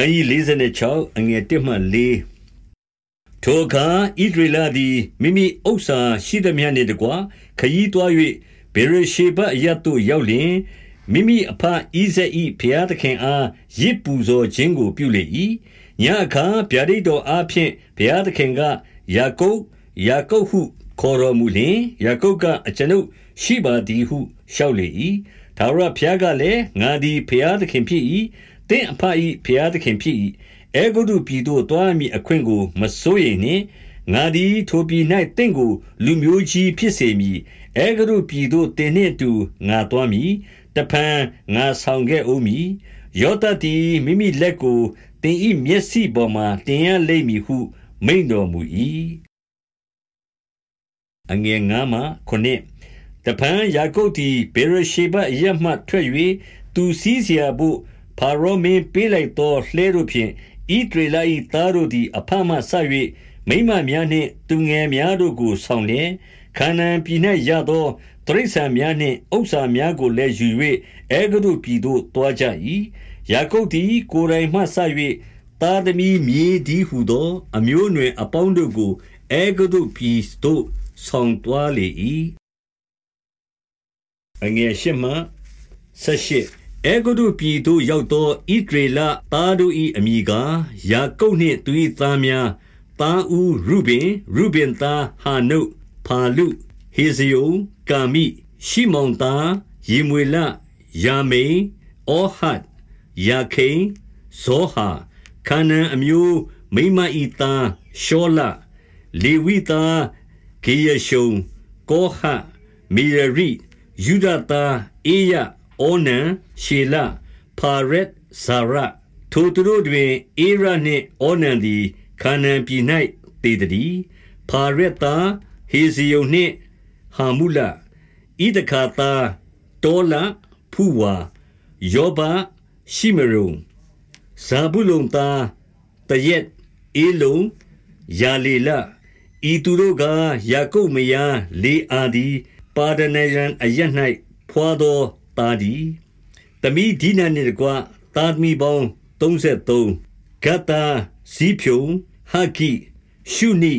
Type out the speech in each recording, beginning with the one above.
ခန်းကြီး46အငယ်1မှ4ထိုအခါဣဒရလသည်မိမိဥစ္စာရှိသည်များနှင့်တကွခရီးသွား၍ဘေရရှေဘအရတ်သို့ရောက်လျင်မိမိအဖဣဇက်၏ဖျားသခင်အားရစ်ပူဇော်ခြင်းကိုပြုလေ၏ညအခါဗျာဒိတ်တော်အားဖြင့်ဘုရားသခင်ကယာကုပ်ယာကုပ်ဟုခေါ်တော်မူလျင်ယာကုပ်ကအကျွန်ုပ်ရှိပါသည်ဟုလျှောက်လေ၏ဒါဝရဘုရားကလည်းငါသည်ဘုရားသခင်ဖြစ်၏ သင်အဖ၏ဖျားသခင်ဖြစ်၏အဲဂုတုပြည်သို့သွားမည်အခွင့်ကိုမစိုးရိမ်နှင့်ငါသည်ထိုပြည်၌တင့်ကို လူမျိုးကြီးဖြစ်စေမည်အဲဂရုပြည်သို့တင်နှင့်တူငါသွားမည်တဖန်ငါဆောင်ခဲ့ဦးမည်ယောသတိမိမိလက်ကိုတင်ဤမျက်စိပေါ်မှတင်ရလိမ့်မည်ဟု မိန်တော်မူ၏အငယ်ငါမှခုနှစ်တဖန်ယာကုပ်သည်ဘေရရှေဘအရမှထွက်၍သူစည်းစရာဖို့ ဖာရောမင်းပေးလိုက်သောလှဲတို့ဖြင့်ဣဒရေလ၏သားတို့သည် အဖမှဆ၍မိမများနှင့်သူငယ်များတို့ကိုဆောင်လျက်ခါနန်ပြည်၌ရသောတရိษံများနှင့်ဥစ္စာများကိုလည်းယူ၍အဲဂုပြည်သို့တွားကြ၏ယာကုပ်သည် ကိုယ်တိုင်မှဆ၍သားသမီးမြေဒီဟုသော အမျိုးအနွယ်အပေါင်းတို့ကိုအဲဂုပြည်သို့ဆောင်တွားလေ၏အငယ်ရှမဆက်ရှိ အဲဂုတုပြည်သို့ရောက်သောဣဒရေလသားတို့၏အမိကားယာကုပ်နှင့်သူ၏သားများသားဦးရုဘင်ရုဘင်သားဟာနုဖာလုဟေဇယုကာမိရှိမောင်သားယေမွေလယာမိန်အောဟတ်ယာခိန်ဇောဟာခါနန်အမျိုးမိမဤသားရှောလလေဝိသားဂေယရှုံကောဟမေရရိယူဒသားအေယ ဩနံရှေလဖာရက်ဇာရထိုသူတို့တွင်အေရနှင့်ဩနံသည်ခါနန်ပြည်၌တည်သည်ဖာရက်သားဟေဇယုန်နှင့်ဟာမုလဣဒခာသားတောလဖူဝါယောဘရှိမရုံဇာဘူးလုံသားတရက်အေလုံယာလေလဤသူတို့ကယာကုပ်မယားလေအာသည်ပါဒနေရန်အရ၌ဖွာသော သားသည်တမိဒီနန်နှင့်တကွသာသမီပေါင်း33ဂတ်တာဇီဖြုံဟာကိရှုနိ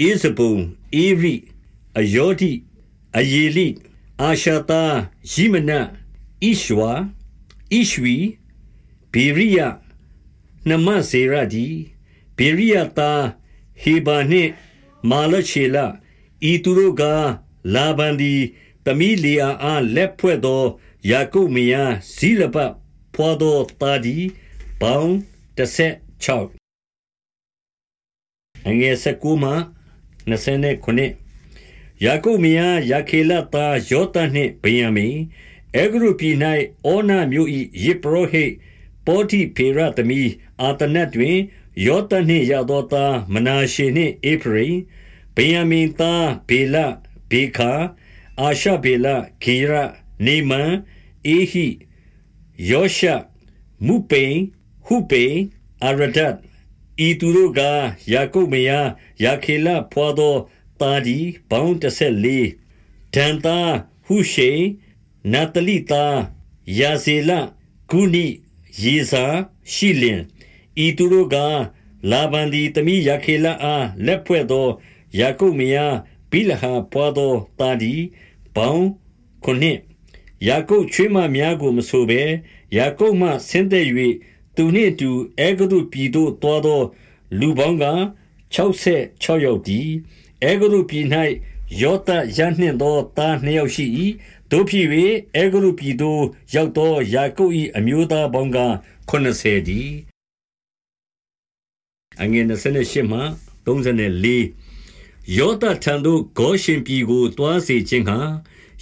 ဣဇဘုံအေရိအယောတိအယေလိအာရှာတာယိမနဣရှဝါဣရှဝီဘေရိယနမစေရဒီဘေရိယတာဟေဘာနှင့်မာလချေလဤသူတို့ကလာဗန်ဒီ တမီလီအာအားလက်ဖွဲ့သောယာကုပ်မယားဇိလဘဖွာသောတာဒီပေါင်း16အငယ်19မှ29ယာကုပ်မယားယာခေလသားယောသနှင့်ဗင်ယမိန်အေဂရုပြည်၌အောနာမြို့၏ယေပရောဟိတ်ပောတိဖေရသမီးအာတနတ်တွင်ယောသနှင့်ရသောသားမနာရှေနှင့်အေဖရိဗင်ယမိန်သားဘေလဘေခာ အာရှဗေလဂေရနေမန်အေဟိယောရှမုပိန်ဟုပိန်အာရဒတ်ဤသူတို့ကယာကုပ်မယားယာခေလဖွာသောတာဒီဘောင်း14ဒန်တာဟုရှိနတလိတာယာဇေလဂုနိယေဇာရှိလင်ဤသူတို့ကလာဗန်ဒီတမိယာခေလအားလက်ဖွဲ့သောယာကုပ်မယား ဘိလဟာပွားသောတာဒီပေါင်းခုနှစ်ယာကုပ်ချွေးမများကိုမဆိုဘဲယာကုပ်မှဆင်းသက်၍သူနှင့်အတူအေဂုပြည်သို့တွားသော လူပေါင်းက66ယောက်တည်အေဂုပြည်၌ယောသရနှင့်သောသားနှစ်ယောက်ရှိ၏တို့ဖြစ်၍အေဂုပြည်သို့ရောက်သောယာကုပ်၏အမျိုးသားပေါင်းက80တည်အငယ်28မှ34 ယောသထံသို့ဂေါရှင်ပြည်ကိုတွားစေခြင်းဟာ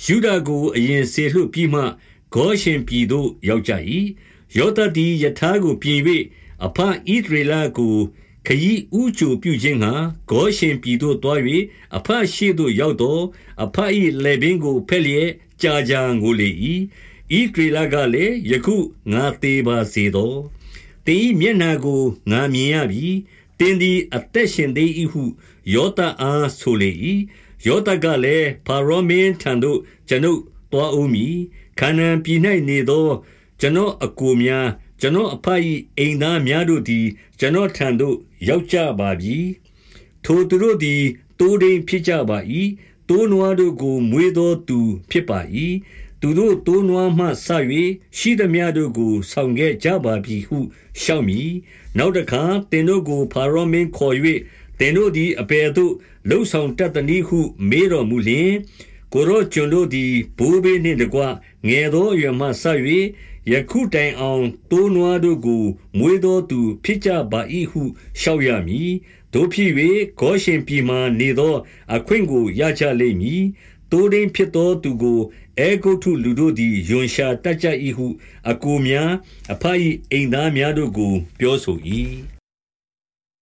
ယူဒာကိုအရင်ဆေလွှတ်ပြီးမှဂေါရှင်ပြည်သို့ရောက်ကြ၏ယောသသည်ယထာကိုပြင်၍အဖဣဒရေလကိုခยีဥချိုပြုခြင်းဟာဂေါရှင်ပြည်သို့တွား၍အဖရှိသို့ရောက်တော့အဖ၏လေပင်ကိုဖက်လျက်ကြာကြာငိုလေ၏ဣဒရေလကလည်းယခုငါသေးပါစေသောတင်း၏မျက်နာကိုငါမြင်ရပြီတ င်းသည် အသက်ရှင်သေး၏ဟု ယောသအားဆိုလေ၏ယောသကလည်း ဖာရောမင်းထံသို့ ကျွန်ုပ်သွားဦးမည် ခါနန်ပြည်၌နေသော ကျွန်တော်အကိုများ ကျွန်တော်အဖ၏အိမ်သားများတို့သည် ကျွန်တော်ထံသို့ ရောက်ကြပါပြီ။ထိုသူတို့သည် သိုးထိန်းဖြစ်ကြပါ၏။သိုးနွားတို့ကို မွေးသောသူဖြစ်ပါ၏။ သူတို့သိုးနွားမှစ၍ရှိသမျှတို့ကို ဆောင်ခဲ့ကြပါပြီဟုလျှောက်မည်။နောက်တခါသင်တို့ကိုဖာရောမင်းခေါ်၍၊သင်တို့သည်အဘယ်သို့လုပ်ဆောင်တတ်သနည်းဟုမေးတော်မူလျှင်၊ကိုယ်တော်ကျွန်တို့သည်ဘိုးဘေးနှင့်တကွငယ်သောအရွယ်မှစ၍ယခုတိုင်အောင်သိုးနွားတို့ကို မွေးသောသူ ဖြစ်ကြပါ၏ဟုလျှောက်ရမည်။သို့ဖြစ်၍ဂေါရှင်ပြည်မှာနေသော အခွင့်ကိုရကြလိမ့်မည်။ သိုးထိန်းဖြစ်သောသူကိုအဲဂုတ္တုလူတို့သည်ရွံရှာတတ်ကြ၏ဟုအစ်ကိုများ၊အဘ၏အိမ်သားများတို့ကို ပြောဆို၏။